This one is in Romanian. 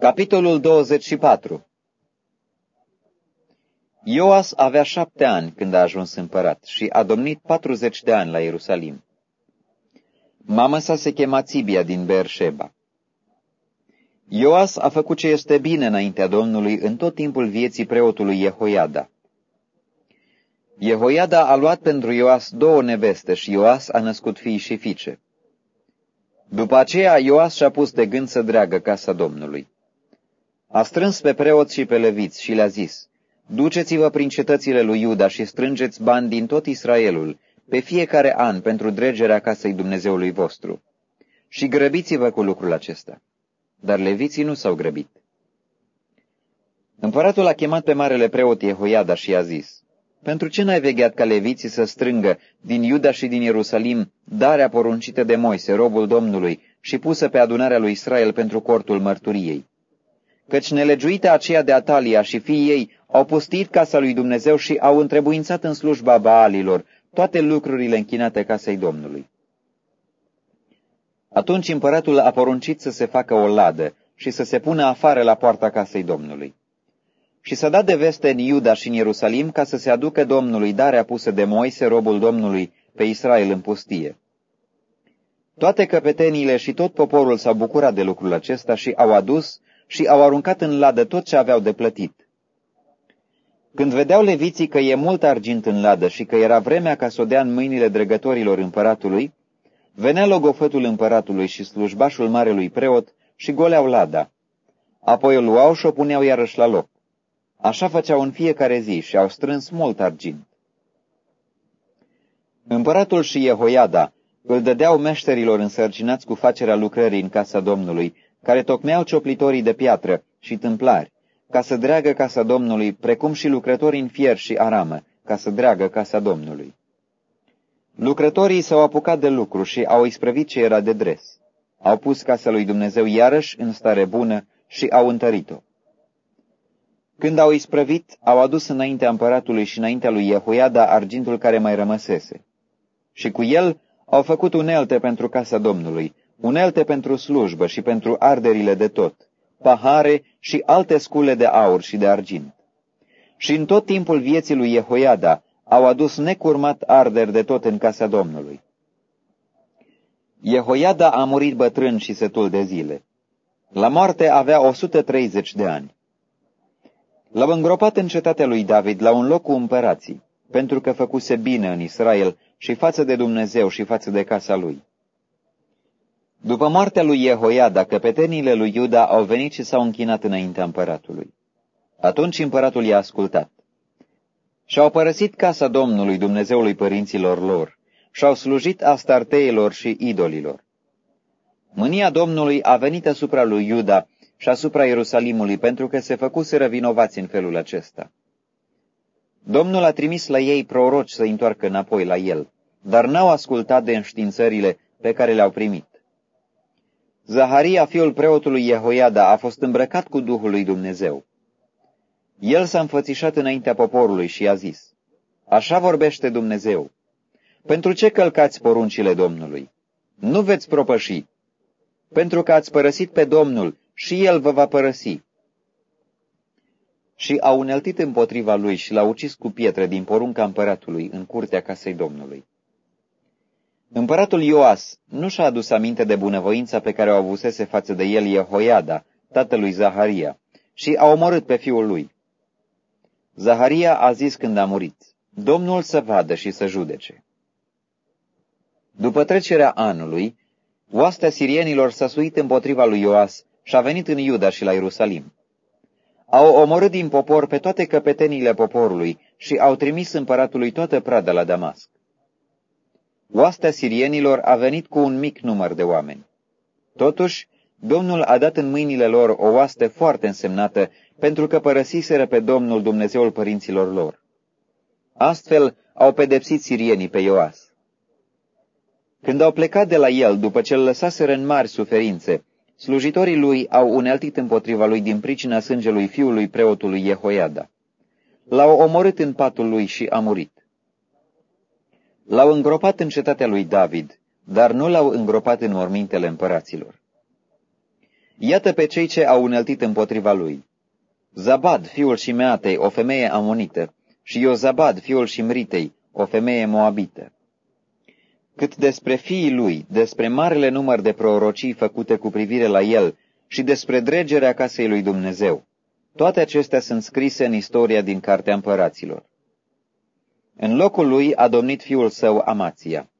Capitolul 24 Ioas avea șapte ani când a ajuns împărat și a domnit patruzeci de ani la Ierusalim. Mama sa se chema Țibia din Beersheba. Ioas a făcut ce este bine înaintea Domnului în tot timpul vieții preotului Jehoiada. Jehoiada a luat pentru Ioas două neveste și Ioas a născut fii și fiice. După aceea, Ioas și-a pus de gând să dreagă casa Domnului. A strâns pe preoți și pe leviți și le-a zis, Duceți-vă prin cetățile lui Iuda și strângeți bani din tot Israelul, pe fiecare an, pentru dregerea casei Dumnezeului vostru. Și grăbiți-vă cu lucrul acesta. Dar leviții nu s-au grăbit. Împăratul a chemat pe marele preot Jehoiada și i-a zis, Pentru ce n-ai vegheat ca leviții să strângă din Iuda și din Ierusalim darea poruncită de Moise, robul Domnului, și pusă pe adunarea lui Israel pentru cortul mărturiei? Căci nelegiuită aceea de Atalia și fiii ei au pustit casa lui Dumnezeu și au întrebuințat în slujba Baalilor toate lucrurile închinate casei Domnului. Atunci împăratul a poruncit să se facă o ladă și să se pună afară la poarta casei Domnului. Și s-a dat de veste în Iuda și în Ierusalim ca să se aducă Domnului darea pusă de Moise, robul Domnului, pe Israel în pustie. Toate căpeteniile și tot poporul s-au bucurat de lucrul acesta și au adus și au aruncat în ladă tot ce aveau de plătit. Când vedeau leviții că e mult argint în ladă și că era vremea ca să o dea în mâinile dregătorilor împăratului, venea logofătul împăratului și slujbașul marelui preot și goleau lada. Apoi o luau și o puneau iarăși la loc. Așa făceau în fiecare zi și au strâns mult argint. Împăratul și Jehoiada îl dădeau meșterilor însărcinați cu facerea lucrării în casa Domnului, care tocmeau cioplitorii de piatră și tâmplari, ca să dreagă casa Domnului, precum și lucrătorii în fier și aramă, ca să dreagă casa Domnului. Lucrătorii s-au apucat de lucru și au isprăvit ce era de dres. Au pus casa lui Dumnezeu iarăși în stare bună și au întărit-o. Când au isprăvit, au adus înaintea împăratului și înaintea lui Jehoiada argintul care mai rămăsese. Și cu el au făcut unelte pentru casa Domnului, unelte pentru slujbă și pentru arderile de tot, pahare și alte scule de aur și de argint. Și în tot timpul vieții lui Jehoiada au adus necurmat arderi de tot în casa Domnului. Jehoiada a murit bătrân și setul de zile. La moarte avea 130 de ani. L-au îngropat în cetatea lui David la un loc cu împărații, pentru că făcuse bine în Israel și față de Dumnezeu și față de casa lui. După moartea lui Jehoiada, căpetenile lui Iuda au venit și s-au închinat înaintea împăratului. Atunci împăratul i-a ascultat. Și-au părăsit casa Domnului Dumnezeului părinților lor și-au slujit astarteilor și idolilor. Mânia Domnului a venit asupra lui Iuda și asupra Ierusalimului pentru că se făcuseră vinovați în felul acesta. Domnul a trimis la ei proroci să întoarcă înapoi la el, dar n-au ascultat de înștiințările pe care le-au primit. Zaharia, fiul preotului Jehoiada, a fost îmbrăcat cu Duhul lui Dumnezeu. El s-a înfățișat înaintea poporului și a zis, Așa vorbește Dumnezeu. Pentru ce călcați poruncile Domnului? Nu veți propăși. Pentru că ați părăsit pe Domnul și El vă va părăsi. Și a uneltit împotriva lui și l-a ucis cu pietre din porunca împăratului în curtea casei Domnului. Împăratul Ioas nu și-a adus aminte de bunăvoința pe care o avusese față de el Jehoiada, tatălui Zaharia, și a omorât pe fiul lui. Zaharia a zis când a murit, Domnul să vadă și să judece. După trecerea anului, oastea sirienilor s-a suit împotriva lui Ioas și a venit în Iuda și la Ierusalim. Au omorât din popor pe toate căpetenile poporului și au trimis împăratului toată prada la Damasc. Oastea sirienilor a venit cu un mic număr de oameni. Totuși, Domnul a dat în mâinile lor o oaste foarte însemnată, pentru că părăsiseră pe Domnul Dumnezeul părinților lor. Astfel au pedepsit sirienii pe Ioas. Când au plecat de la el, după ce îl lăsaseră în mari suferințe, slujitorii lui au uneltit împotriva lui din pricina sângelui fiului preotului Jehoiada. L-au omorât în patul lui și a murit. L-au îngropat în cetatea lui David, dar nu l-au îngropat în mormintele împăraților. Iată pe cei ce au uneltit împotriva lui. Zabad, fiul Shimeatei, o femeie amonită, și Iozabad, fiul Shimritei, o femeie moabită. Cât despre fiii lui, despre marele număr de prorocii făcute cu privire la el și despre dregerea casei lui Dumnezeu, toate acestea sunt scrise în istoria din Cartea Împăraților. În locul lui a domnit fiul său Amația.